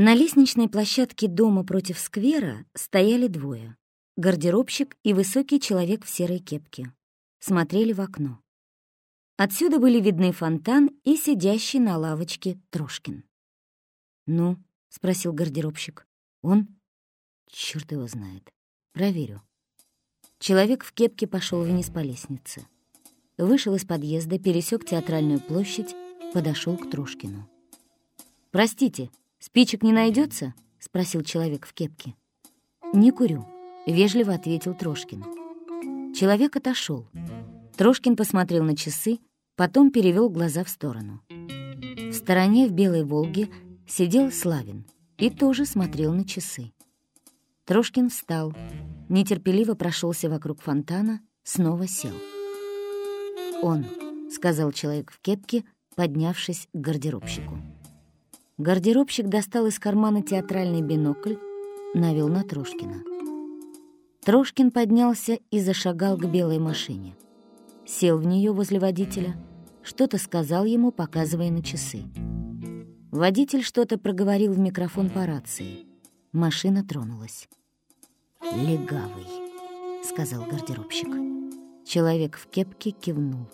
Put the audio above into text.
На лестничной площадке дома против сквера стояли двое — гардеробщик и высокий человек в серой кепке. Смотрели в окно. Отсюда были видны фонтан и сидящий на лавочке Трошкин. «Ну?» — спросил гардеробщик. «Он?» Черт его знает. Проверю». Человек в кепке пошел вниз по лестнице. Вышел из подъезда, пересек театральную площадь, подошел к Трошкину. «Простите, спичек не найдется? спросил человек в кепке. «Не курю», — вежливо ответил Трошкин. Человек отошел. Трошкин посмотрел на часы, потом перевел глаза в сторону. В стороне в белой «Волге» сидел Славин и тоже смотрел на часы. Трошкин встал, нетерпеливо прошелся вокруг фонтана, снова сел. «Он», — сказал человек в кепке, поднявшись к гардеробщику. Гардеробщик достал из кармана театральный бинокль, навел на Трошкина. Трошкин поднялся и зашагал к белой машине. Сел в нее возле водителя, что-то сказал ему, показывая на часы. Водитель что-то проговорил в микрофон по рации. Машина тронулась. «Легавый», — сказал гардеробщик. Человек в кепке кивнул.